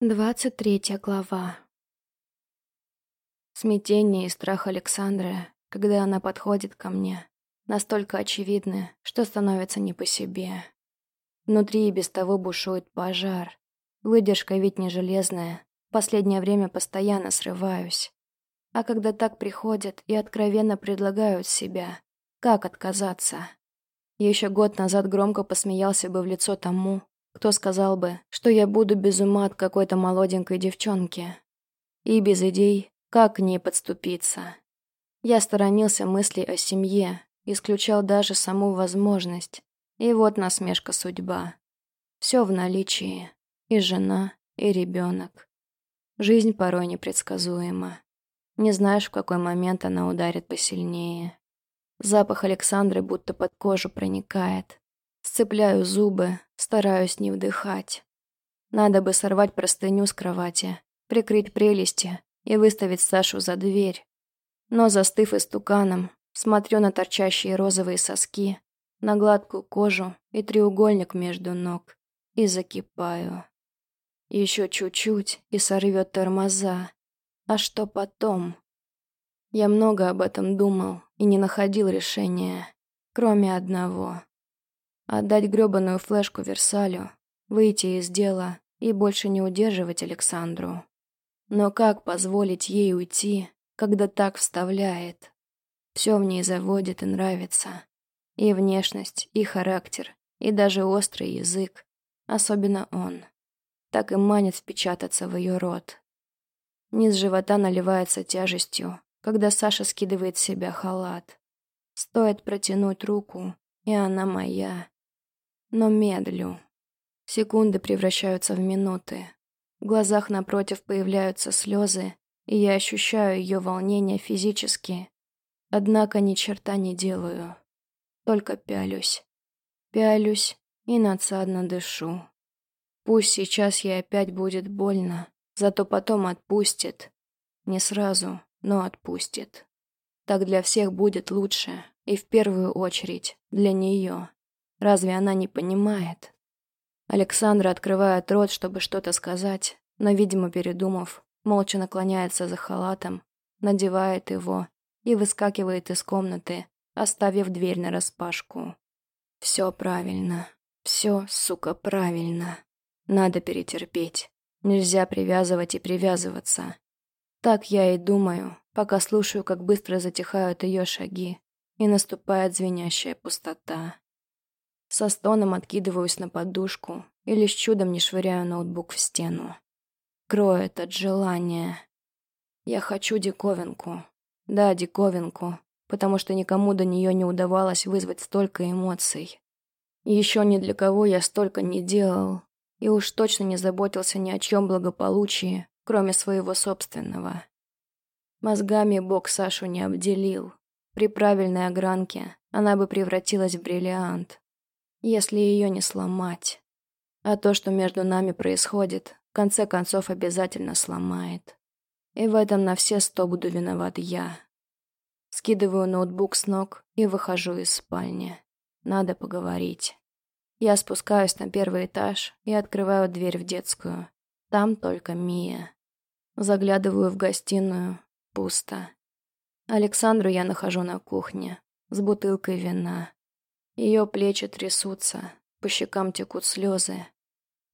Двадцать третья глава. Смятение и страх Александры, когда она подходит ко мне, настолько очевидны, что становится не по себе. Внутри и без того бушует пожар. Выдержка ведь не железная. Последнее время постоянно срываюсь. А когда так приходят и откровенно предлагают себя, как отказаться? Еще год назад громко посмеялся бы в лицо тому, кто сказал бы, что я буду без ума от какой-то молоденькой девчонки? И без идей, как к ней подступиться. Я сторонился мыслей о семье, исключал даже саму возможность. И вот насмешка судьба. Все в наличии. И жена, и ребенок. Жизнь порой непредсказуема. Не знаешь, в какой момент она ударит посильнее. Запах Александры будто под кожу проникает. Сцепляю зубы, стараюсь не вдыхать. Надо бы сорвать простыню с кровати, прикрыть прелести и выставить Сашу за дверь. Но, застыв истуканом, смотрю на торчащие розовые соски, на гладкую кожу и треугольник между ног и закипаю. Еще чуть-чуть и сорвет тормоза. А что потом? Я много об этом думал и не находил решения, кроме одного. Отдать грёбаную флешку Версалю, выйти из дела и больше не удерживать Александру. Но как позволить ей уйти, когда так вставляет? Все в ней заводит и нравится. И внешность, и характер, и даже острый язык. Особенно он. Так и манит впечататься в ее рот. Низ живота наливается тяжестью, когда Саша скидывает с себя халат. Стоит протянуть руку, и она моя но медлю. Секунды превращаются в минуты. В глазах напротив появляются слезы, и я ощущаю ее волнение физически. Однако ни черта не делаю. Только пялюсь. Пялюсь и надсадно дышу. Пусть сейчас ей опять будет больно, зато потом отпустит. Не сразу, но отпустит. Так для всех будет лучше, и в первую очередь для нее. Разве она не понимает? Александра открывает рот, чтобы что-то сказать, но, видимо, передумав, молча наклоняется за халатом, надевает его и выскакивает из комнаты, оставив дверь нараспашку. Все правильно. Все, сука, правильно. Надо перетерпеть. Нельзя привязывать и привязываться. Так я и думаю, пока слушаю, как быстро затихают ее шаги, и наступает звенящая пустота. Со стоном откидываюсь на подушку и лишь чудом не швыряю ноутбук в стену. Кроет от желания. Я хочу диковинку. Да, диковинку, потому что никому до нее не удавалось вызвать столько эмоций. еще ни для кого я столько не делал, и уж точно не заботился ни о чем благополучии, кроме своего собственного. Мозгами Бог Сашу не обделил. При правильной огранке она бы превратилась в бриллиант если ее не сломать. А то, что между нами происходит, в конце концов обязательно сломает. И в этом на все сто буду виноват я. Скидываю ноутбук с ног и выхожу из спальни. Надо поговорить. Я спускаюсь на первый этаж и открываю дверь в детскую. Там только Мия. Заглядываю в гостиную. Пусто. Александру я нахожу на кухне. С бутылкой вина. Ее плечи трясутся, по щекам текут слезы.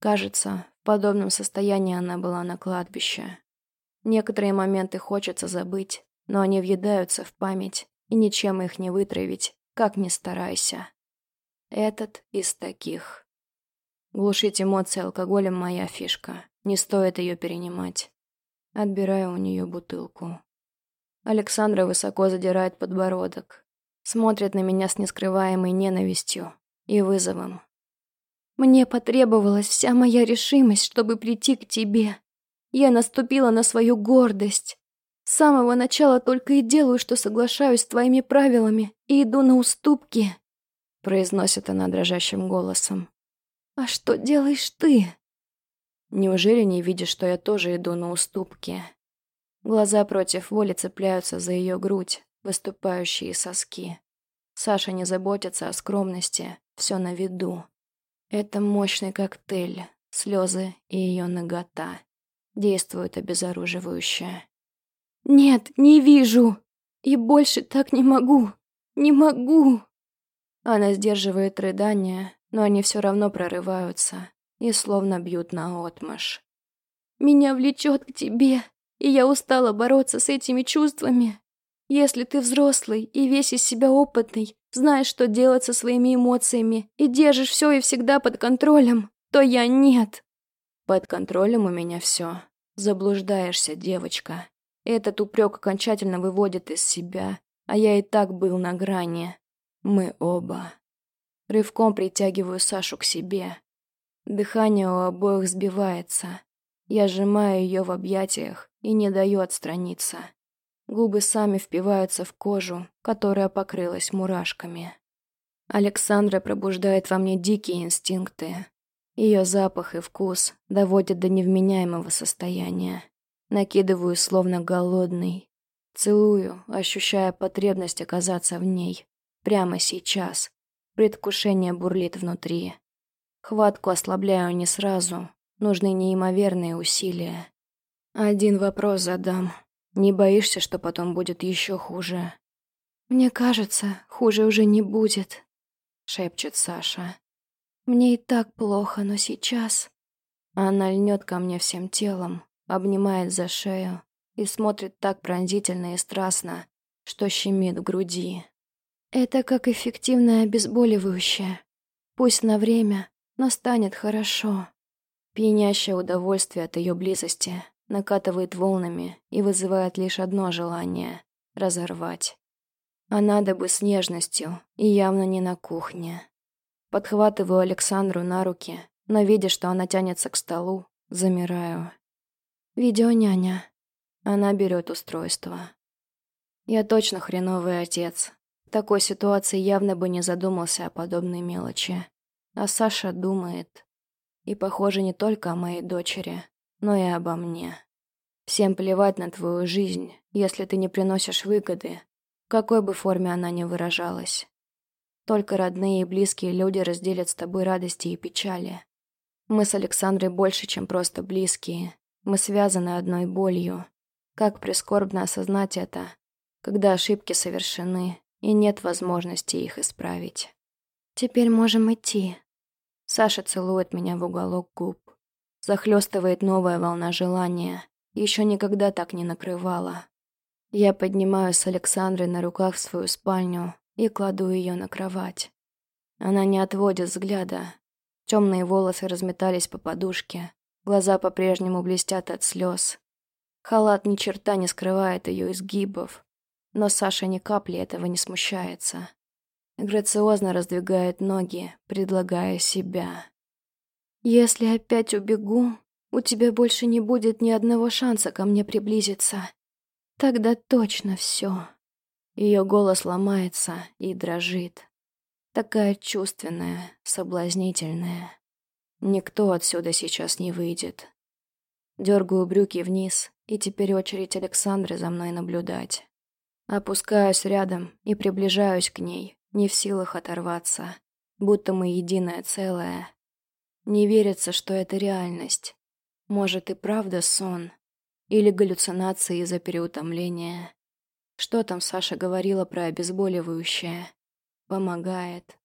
Кажется, в подобном состоянии она была на кладбище. Некоторые моменты хочется забыть, но они въедаются в память, и ничем их не вытравить, как ни старайся. Этот из таких. Глушить эмоции алкоголем моя фишка. Не стоит ее перенимать. Отбираю у нее бутылку. Александра высоко задирает подбородок, смотрит на меня с нескрываемой ненавистью и вызовом. «Мне потребовалась вся моя решимость, чтобы прийти к тебе. Я наступила на свою гордость. С самого начала только и делаю, что соглашаюсь с твоими правилами и иду на уступки», произносит она дрожащим голосом. «А что делаешь ты?» Неужели не видишь, что я тоже иду на уступки? Глаза против воли цепляются за ее грудь, выступающие соски. Саша не заботится о скромности, все на виду. Это мощный коктейль, слезы и ее нагота. действует обезоруживающе. «Нет, не вижу! И больше так не могу! Не могу!» Она сдерживает рыдания, но они все равно прорываются и словно бьют наотмашь. «Меня влечет к тебе, и я устала бороться с этими чувствами. Если ты взрослый и весь из себя опытный, знаешь, что делать со своими эмоциями и держишь все и всегда под контролем, то я нет». «Под контролем у меня все. Заблуждаешься, девочка. Этот упрек окончательно выводит из себя, а я и так был на грани. Мы оба. Рывком притягиваю Сашу к себе. Дыхание у обоих сбивается. Я сжимаю ее в объятиях и не даю отстраниться. Губы сами впиваются в кожу, которая покрылась мурашками. Александра пробуждает во мне дикие инстинкты. Ее запах и вкус доводят до невменяемого состояния. Накидываю, словно голодный. Целую, ощущая потребность оказаться в ней. Прямо сейчас. Предвкушение бурлит внутри. Хватку ослабляю не сразу. Нужны неимоверные усилия. Один вопрос задам. Не боишься, что потом будет еще хуже? Мне кажется, хуже уже не будет, шепчет Саша. Мне и так плохо, но сейчас... Она льнет ко мне всем телом, обнимает за шею и смотрит так пронзительно и страстно, что щемит в груди. Это как эффективное обезболивающее. Пусть на время, но станет хорошо. Пьянящее удовольствие от ее близости накатывает волнами и вызывает лишь одно желание — разорвать. А надо бы с нежностью, и явно не на кухне. Подхватываю Александру на руки, но, видя, что она тянется к столу, замираю. «Видеоняня». Она берет устройство. Я точно хреновый отец, такой ситуации явно бы не задумался о подобной мелочи. А Саша думает. И, похоже, не только о моей дочери, но и обо мне. Всем плевать на твою жизнь, если ты не приносишь выгоды, в какой бы форме она ни выражалась. Только родные и близкие люди разделят с тобой радости и печали. Мы с Александрой больше, чем просто близкие. Мы связаны одной болью. Как прискорбно осознать это, когда ошибки совершены, и нет возможности их исправить. Теперь можем идти. Саша целует меня в уголок губ. Захлестывает новая волна желания. Еще никогда так не накрывала. Я поднимаюсь с Александрой на руках в свою спальню и кладу ее на кровать. Она не отводит взгляда. Темные волосы разметались по подушке. Глаза по-прежнему блестят от слез. Халат ни черта не скрывает ее изгибов. Но Саша ни капли этого не смущается. Грациозно раздвигает ноги, предлагая себя. «Если опять убегу, у тебя больше не будет ни одного шанса ко мне приблизиться. Тогда точно все. Ее голос ломается и дрожит. Такая чувственная, соблазнительная. Никто отсюда сейчас не выйдет. Дергаю брюки вниз, и теперь очередь Александры за мной наблюдать. Опускаюсь рядом и приближаюсь к ней, не в силах оторваться, будто мы единое целое. Не верится, что это реальность. Может и правда сон. Или галлюцинации из-за переутомления. Что там Саша говорила про обезболивающее? Помогает.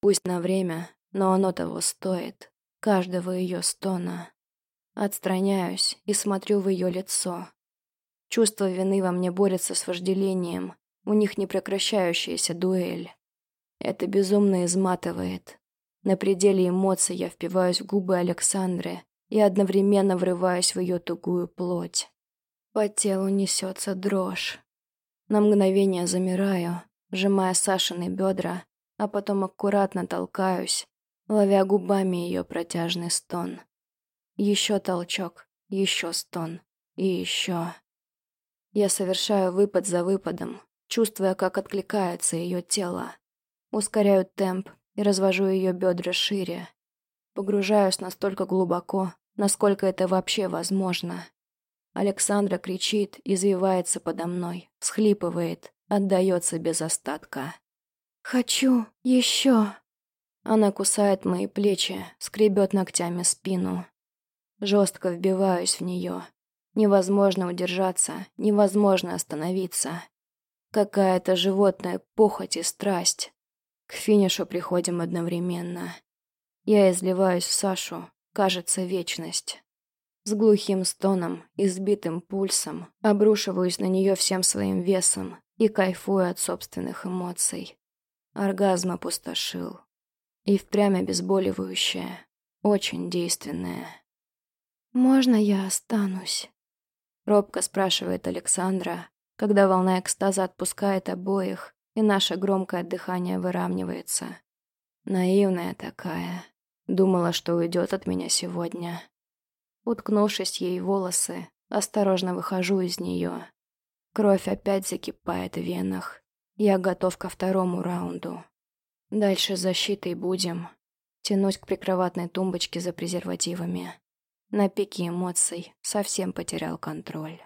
Пусть на время, но оно того стоит. Каждого ее стона. Отстраняюсь и смотрю в ее лицо. Чувство вины во мне борется с вожделением. У них непрекращающаяся дуэль. Это безумно изматывает. На пределе эмоций я впиваюсь в губы Александры и одновременно врываюсь в ее тугую плоть. По телу несется дрожь. На мгновение замираю, сжимая Сашины бедра, а потом аккуратно толкаюсь, ловя губами ее протяжный стон. Еще толчок, еще стон и еще. Я совершаю выпад за выпадом, чувствуя, как откликается ее тело. Ускоряю темп и развожу ее бедра шире. Погружаюсь настолько глубоко, насколько это вообще возможно. Александра кричит, извивается подо мной, схлипывает, отдается без остатка. «Хочу еще!» Она кусает мои плечи, скребет ногтями спину. Жестко вбиваюсь в нее, Невозможно удержаться, невозможно остановиться. Какая-то животная похоть и страсть. К финишу приходим одновременно. Я изливаюсь в Сашу, кажется, вечность. С глухим стоном и сбитым пульсом обрушиваюсь на нее всем своим весом и кайфую от собственных эмоций. Оргазм опустошил. И впрямь обезболивающее, очень действенное. «Можно я останусь?» Робко спрашивает Александра, когда волна экстаза отпускает обоих, и наше громкое дыхание выравнивается. Наивная такая. Думала, что уйдет от меня сегодня. Уткнувшись ей волосы, осторожно выхожу из нее. Кровь опять закипает в венах. Я готов ко второму раунду. Дальше защитой будем. Тянусь к прикроватной тумбочке за презервативами. На пике эмоций совсем потерял контроль.